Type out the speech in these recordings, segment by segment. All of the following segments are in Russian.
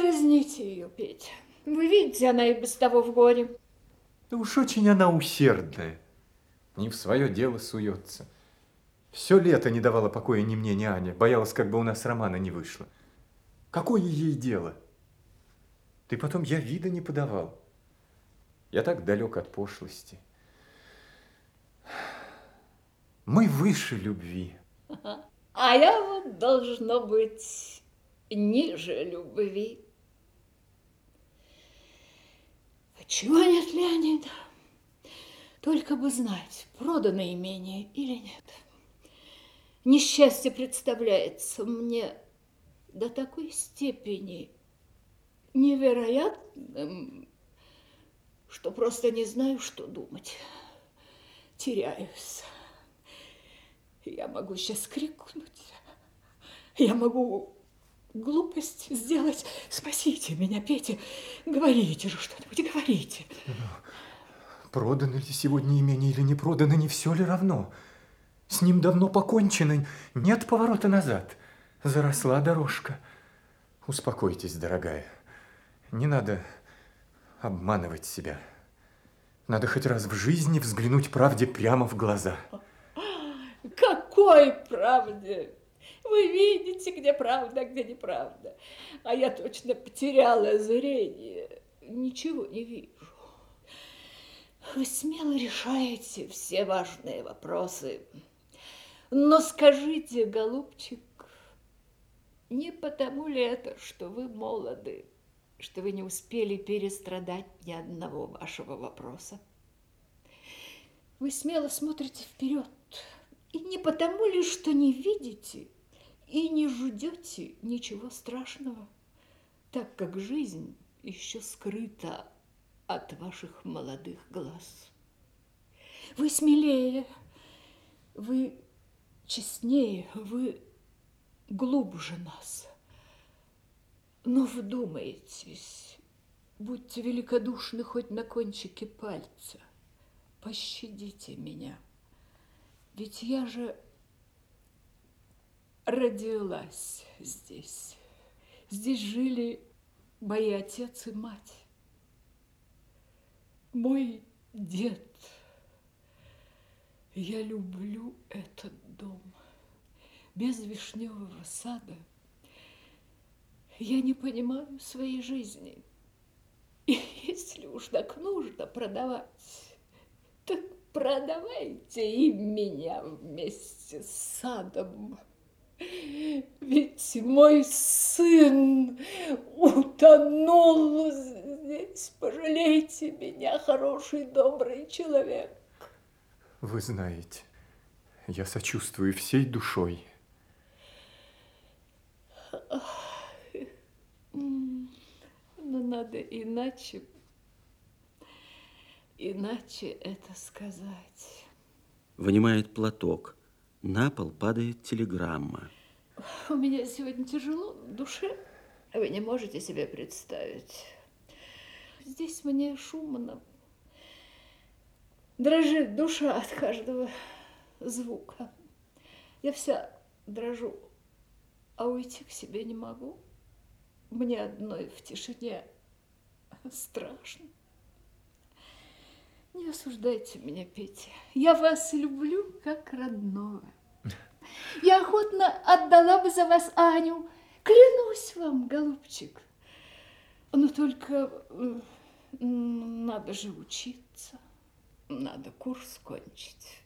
дразните ее, Петя. Вы видите, она и без того в горе. Да уж очень она усердная. Не в свое дело суется. Все лето не давала покоя ни мне, ни Ане. Боялась, как бы у нас романа не вышло. Какое ей дело? Ты потом я вида не подавал. Я так далек от пошлости. Мы выше любви. А я вот должно быть ниже любви. А чего нет, Леонида? Только бы знать, продано имение или нет. Несчастье представляется мне до такой степени невероятным, что просто не знаю, что думать. Теряюсь. Я могу сейчас крикнуть. Я могу глупость сделать. Спасите меня, Петя. Говорите же что-нибудь, говорите. Продано ли сегодня имение или не продано, не все ли равно? С ним давно покончено, нет поворота назад. Заросла дорожка. Успокойтесь, дорогая. Не надо обманывать себя. Надо хоть раз в жизни взглянуть правде прямо в глаза. Какой правде? Вы видите, где правда, где неправда. А я точно потеряла зрение. Ничего не вижу. Вы смело решаете все важные вопросы. Но скажите, голубчик, не потому ли это, что вы молоды, что вы не успели перестрадать ни одного вашего вопроса? Вы смело смотрите вперед, и не потому ли, что не видите и не ждете ничего страшного, так как жизнь еще скрыта от ваших молодых глаз. Вы смелее, вы честнее, вы глубже нас. Но вдумайтесь, будьте великодушны хоть на кончике пальца. Пощадите меня. Ведь я же родилась здесь. Здесь жили мои отец и мать. Мой дед. Я люблю этот дом. Без вишневого сада я не понимаю своей жизни. И если уж так нужно продавать, так продавайте и меня вместе с садом. Ведь мой сын утонул здесь. Пожалейте меня, хороший, добрый человек. Вы знаете, я сочувствую всей душой. Но надо иначе, иначе это сказать. Вынимает платок. На пол падает телеграмма. У меня сегодня тяжело в душе. Вы не можете себе представить. Здесь мне шумно. Дрожит душа от каждого звука. Я вся дрожу, а уйти к себе не могу. Мне одной в тишине страшно. Не осуждайте меня, Петя. Я вас люблю как родного. Я охотно отдала бы за вас Аню. Клянусь вам, голубчик. Но только надо же учиться. Надо курс кончить.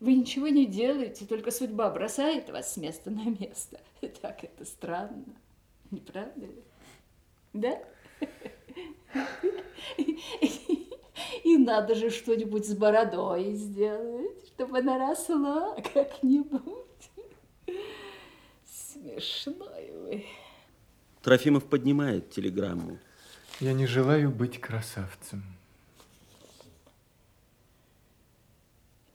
Вы ничего не делаете, только судьба бросает вас с места на место. Так это странно, не правда ли? Да? И надо же что-нибудь с бородой сделать, чтобы она росла как-нибудь. Смешной вы. Трофимов поднимает телеграмму. Я не желаю быть красавцем.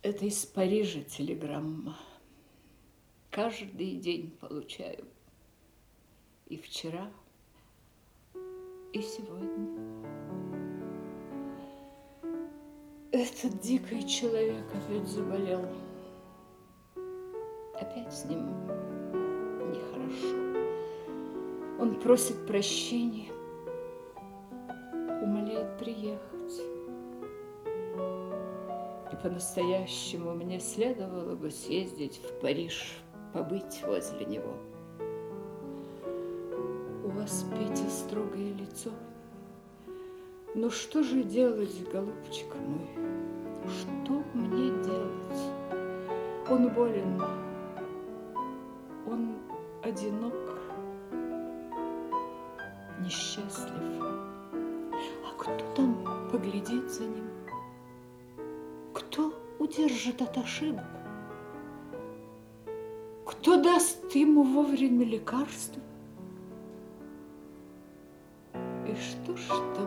Это из Парижа телеграмма. Каждый день получаю. И вчера, и сегодня. Этот дикий человек опять заболел. Опять с ним нехорошо. Он просит прощения, умоляет приехать. И по-настоящему мне следовало бы съездить в Париж, побыть возле него. У вас, Петя, строгое лицо. Ну что же делать, голубчик мой? Что мне делать? Он болен, он одинок, несчастлив. А кто там поглядит за ним? Кто удержит от ошибок? Кто даст ему вовремя лекарства? И что ж там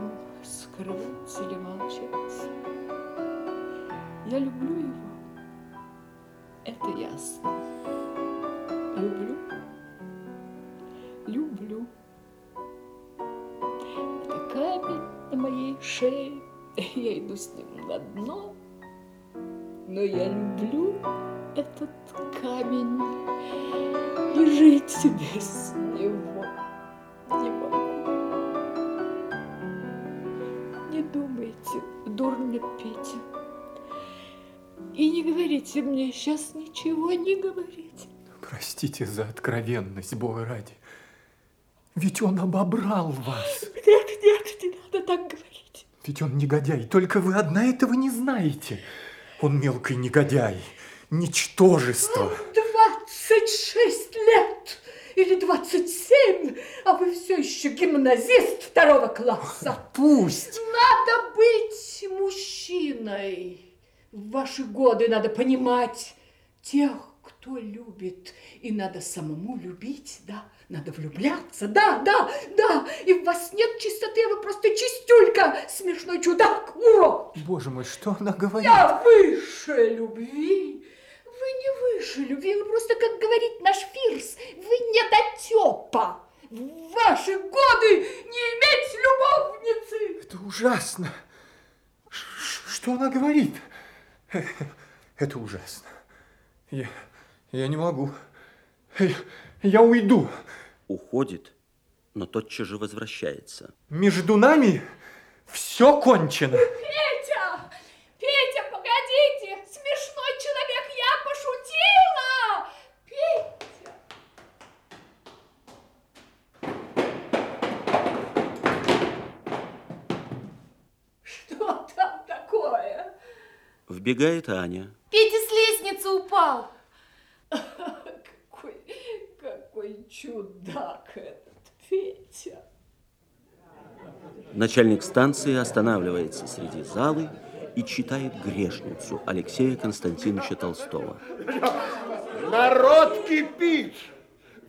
скрывать или молчать? Я люблю его, это ясно. Люблю, люблю. Это камень на моей шее, я иду с ним на дно, но я люблю этот камень и жить без говорите мне сейчас ничего, не говорите. Простите за откровенность, Бога ради. Ведь он обобрал вас. Нет, нет, не надо так говорить. Ведь он негодяй, только вы одна этого не знаете. Он мелкий негодяй, ничтожество. Двадцать шесть лет или двадцать семь, а вы все еще гимназист второго класса. Пусть. Надо быть мужчиной. В ваши годы надо понимать тех, кто любит. И надо самому любить, да. Надо влюбляться, да, да, да. И в вас нет чистоты, вы просто чистюлька, смешной чудак, урод. Боже мой, что она говорит? Я выше любви. Вы не выше любви, вы просто, как говорит наш Фирс, вы недотепа. В ваши годы не иметь любовницы. Это ужасно. Ш- Что она говорит? Это ужасно. Я, я не могу. Я, я уйду. Уходит, но тотчас же возвращается. Между нами все кончено. Петя! Петя, погодите! Смешной человек, я пошутила! Петя! Что там такое? Вбегает Аня. Петя с лестницы упал. Какой, какой чудак этот Петя. Начальник станции останавливается среди залы и читает «Грешницу» Алексея Константиновича Толстого. Народ кипит,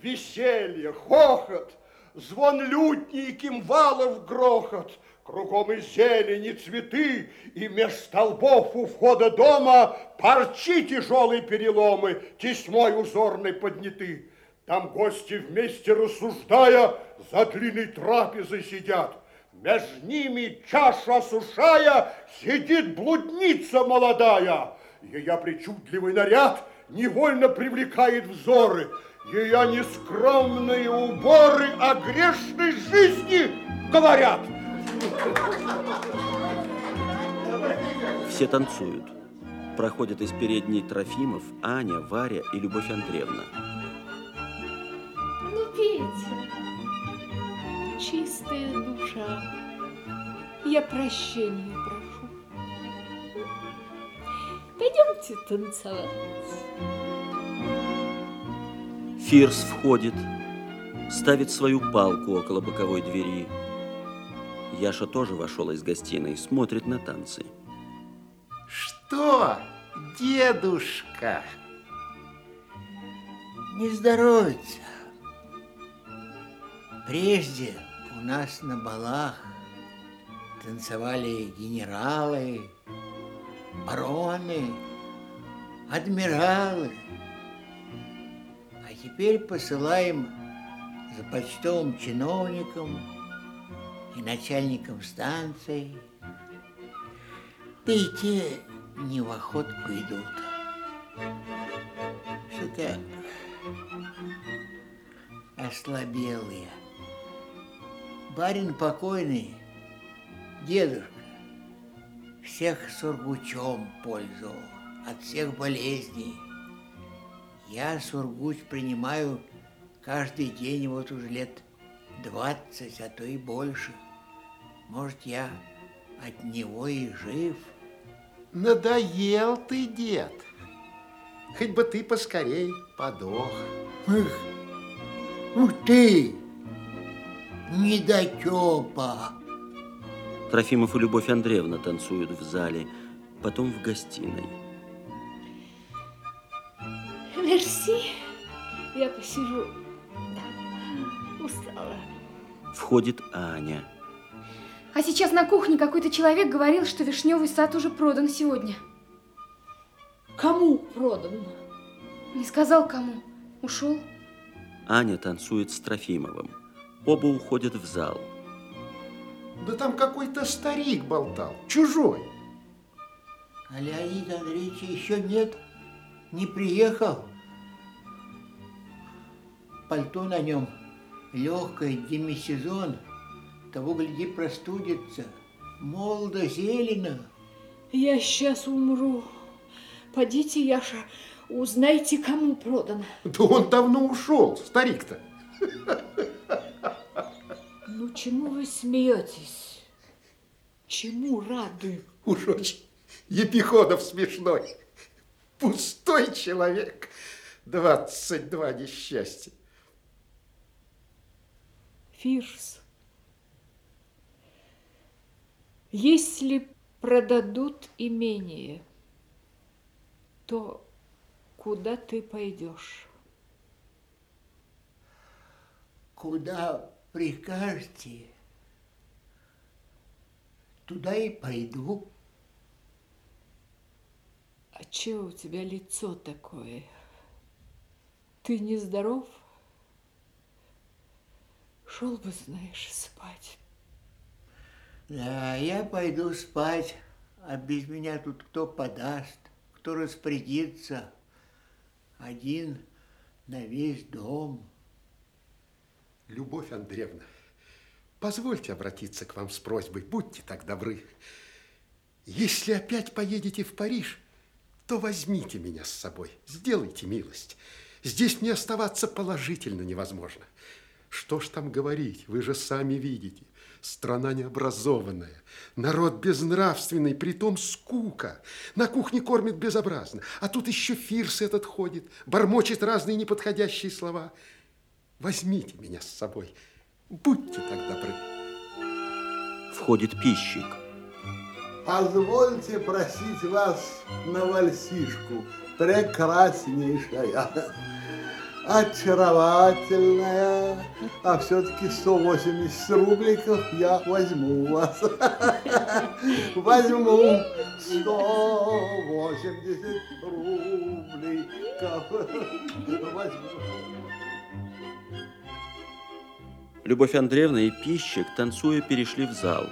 веселье, хохот, звон лютни и кимвалов грохот, кругом и зелени цветы, и меж столбов у входа дома парчи тяжелые переломы, тесьмой узорной подняты. Там гости вместе рассуждая за длинной трапезой сидят. Между ними, чашу осушая, сидит блудница молодая. Ее причудливый наряд невольно привлекает взоры. Ее нескромные уборы о грешной жизни говорят. Все танцуют. Проходят из передней Трофимов, Аня, Варя и Любовь Андреевна. Ну, Петя, чистая душа, я прощения прошу. Пойдемте танцевать. Фирс входит, ставит свою палку около боковой двери. Яша тоже вошел из гостиной, смотрит на танцы. Что, дедушка? Не здоровится. Прежде у нас на балах танцевали генералы, бароны, адмиралы. Теперь посылаем за почтовым чиновником и начальником станции. Да и те не в охотку идут. Что-то ослабел я. Барин покойный, дедушка, всех сургучом пользовал от всех болезней. Я сургуч принимаю каждый день вот уже лет двадцать, а то и больше. Может, я от него и жив. Надоел ты, дед. Хоть бы ты поскорей подох. Эх, ух ты, недотепа. Трофимов и Любовь Андреевна танцуют в зале, потом в гостиной. Мерси. Я посижу. Устала. Входит Аня. А сейчас на кухне какой-то человек говорил, что вишневый сад уже продан сегодня. Кому продан? Не сказал кому. Ушел. Аня танцует с Трофимовым. Оба уходят в зал. Да там какой-то старик болтал, чужой. А Леонида Андреевича еще нет, не приехал. Пальто на нем легкое, демисезон, того, гляди, простудится. Молодо, зелено. Я сейчас умру. Подите, Яша, узнайте, кому продано. Да он давно ушел, старик-то. Ну, чему вы смеетесь? Чему рады? Уж очень Епиходов смешной. Пустой человек. Двадцать два несчастья. Фирс, если продадут имение, то куда ты пойдешь? Куда прикажете, туда и пойду. А чего у тебя лицо такое? Ты нездоров? Шел бы, знаешь, спать. Да, я пойду спать, а без меня тут кто подаст, кто распорядится. Один на весь дом. Любовь Андреевна, позвольте обратиться к вам с просьбой, будьте так добры. Если опять поедете в Париж, то возьмите меня с собой, сделайте милость. Здесь мне оставаться положительно невозможно. Что ж там говорить, вы же сами видите. Страна необразованная, народ безнравственный, притом скука. На кухне кормят безобразно, а тут еще фирс этот ходит, бормочет разные неподходящие слова. Возьмите меня с собой, будьте так добры. Входит пищик. Позвольте просить вас на вальсишку, прекраснейшая, очаровательная, а все-таки 180 рубликов я возьму у вас. Возьму 180 рубликов. Возьму. Любовь Андреевна и пищик, танцуя, перешли в зал.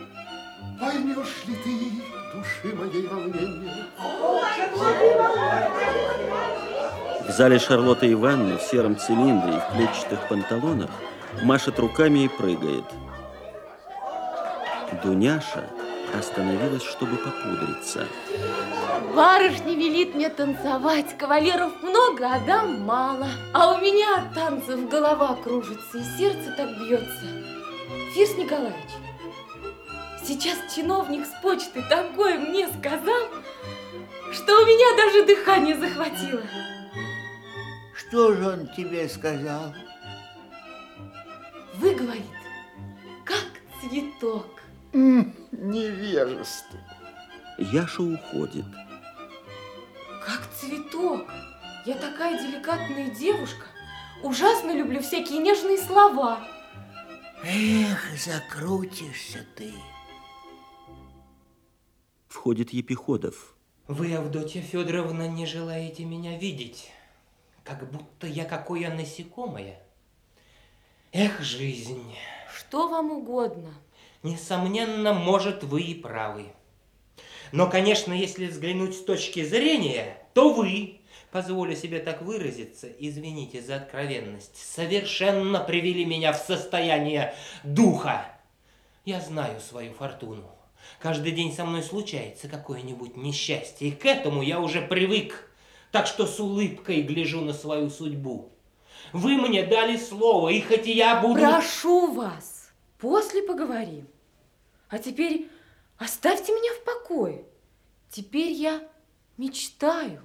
Поймешь ли ты души моей волнения? В зале Шарлотта Ивановна в сером цилиндре и в клетчатых панталонах машет руками и прыгает. Дуняша остановилась, чтобы попудриться. Барышня велит мне танцевать. Кавалеров много, а дам мало. А у меня от танцев голова кружится и сердце так бьется. Фирс Николаевич, сейчас чиновник с почты такое мне сказал, что у меня даже дыхание захватило. Что же он тебе сказал? Вы, говорит, как цветок. Невежество. Яша уходит. Как цветок. Я такая деликатная девушка. Ужасно люблю всякие нежные слова. Эх, закрутишься ты. Входит Епиходов. Вы, Авдотья Федоровна, не желаете меня видеть, как будто я какое насекомое. Эх, жизнь. Что вам угодно. Несомненно, может, вы и правы. Но, конечно, если взглянуть с точки зрения, то вы, позволю себе так выразиться, извините за откровенность, совершенно привели меня в состояние духа. Я знаю свою фортуну. Каждый день со мной случается какое-нибудь несчастье, и к этому я уже привык. Так что с улыбкой гляжу на свою судьбу. Вы мне дали слово, и хоть я буду... Прошу вас, после поговорим. А теперь оставьте меня в покое. Теперь я мечтаю.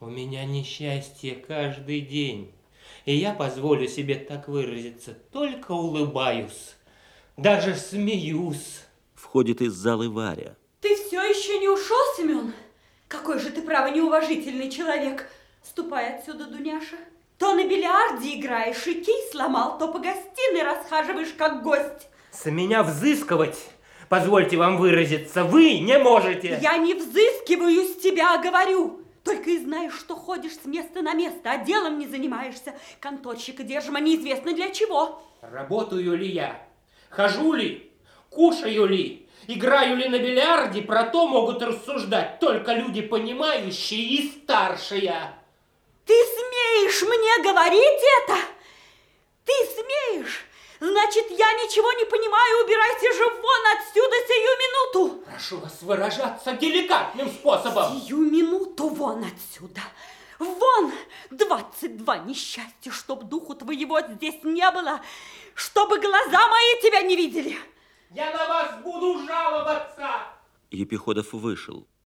У меня несчастье каждый день, и я позволю себе так выразиться, только улыбаюсь, даже смеюсь. Входит из залы Варя. Ты все еще не ушел, Семен? Какой же ты, право, неуважительный человек. Ступай отсюда, Дуняша. То на бильярде играешь и кий сломал, то по гостиной расхаживаешь, как гость. С меня взыскивать, позвольте вам выразиться, вы не можете. Я не взыскиваю с тебя, а говорю. Только и знаешь, что ходишь с места на место, а делом не занимаешься. Конторщика держим, а неизвестно для чего. Работаю ли я? Хожу ли? Кушаю ли? Играю ли на бильярде? Про то могут рассуждать только люди понимающие и старшие. Ты смеешь мне говорить это? Ты смеешь? Значит, я ничего не понимаю, убирайся же вон отсюда сию минуту. Прошу вас выражаться деликатным способом. Сию минуту вон отсюда. Вон! Двадцать два несчастья, чтоб духу твоего здесь не было, чтобы глаза мои тебя не видели. Я на вас буду жаловаться. Епиходов вышел.